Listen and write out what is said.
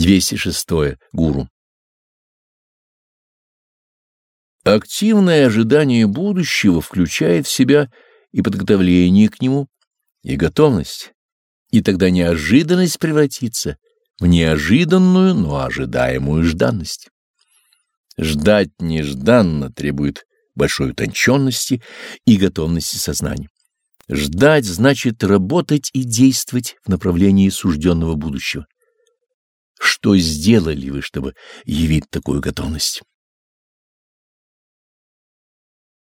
206. Гуру. Активное ожидание будущего включает в себя и подготовление к нему, и готовность, и тогда неожиданность превратится в неожиданную, но ожидаемую жданность. Ждать нежданно требует большой утонченности и готовности сознания. Ждать значит работать и действовать в направлении сужденного будущего. Что сделали вы, чтобы явить такую готовность?